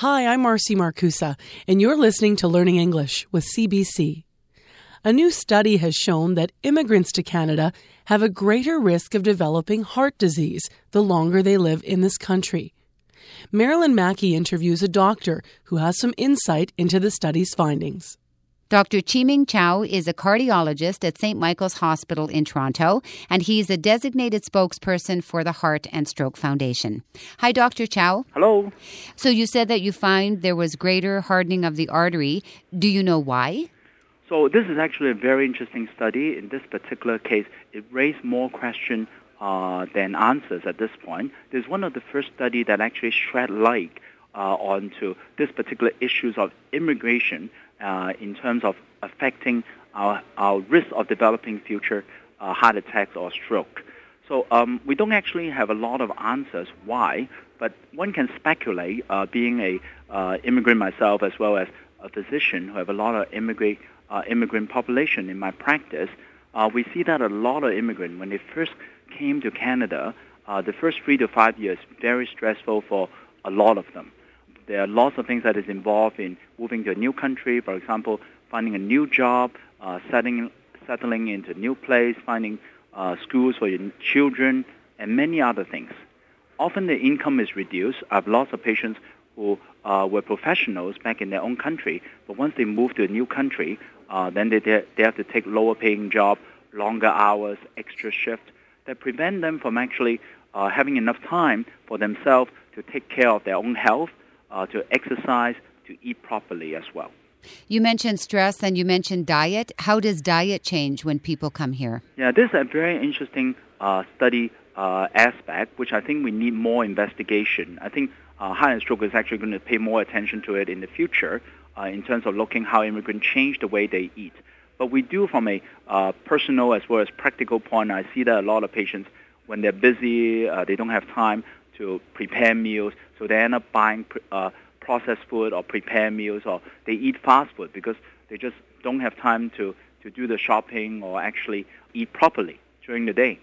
Hi, I'm Marcy Markusa, and you're listening to Learning English with CBC. A new study has shown that immigrants to Canada have a greater risk of developing heart disease the longer they live in this country. Marilyn Mackey interviews a doctor who has some insight into the study's findings. Dr. Chi-Ming Chow is a cardiologist at St. Michael's Hospital in Toronto, and he's a designated spokesperson for the Heart and Stroke Foundation. Hi, Dr. Chow. Hello. So you said that you find there was greater hardening of the artery. Do you know why? So this is actually a very interesting study. In this particular case, it raised more questions uh, than answers at this point. There's one of the first study that actually shed light uh, onto this particular issues of immigration uh, in terms of affecting our, our risk of developing future uh, heart attacks or stroke. So um, we don't actually have a lot of answers why, but one can speculate. Uh, being a uh, immigrant myself, as well as a physician who have a lot of immigrant uh, immigrant population in my practice, uh, we see that a lot of immigrants when they first came to Canada, the first three to five years very stressful for a lot of them. There are lots of things that is involved in moving to a new country, for example, finding a new job, uh, settling, settling into a new place, finding uh, schools for your children, and many other things. Often the income is reduced. I have lots of patients who uh, were professionals back in their own country, but once they move to a new country, uh, then they, they have to take lower paying job, longer hours, extra shift that prevent them from actually uh, having enough time for themselves to take care of their own health uh, to exercise, to eat properly as well. You mentioned stress and you mentioned diet. How does diet change when people come here? Yeah, this is a very interesting uh, study uh, aspect, which I think we need more investigation. I think uh, Heart and Stroke is actually going to pay more attention to it in the future uh, in terms of looking how immigrants change the way they eat. But we do, from a uh, personal as well as practical point, I see that a lot of patients, when they're busy, uh, they don't have time to prepare meals, so they end up buying uh, processed food or prepare meals, or they eat fast food because they just don't have time to, to do the shopping or actually eat properly during the day.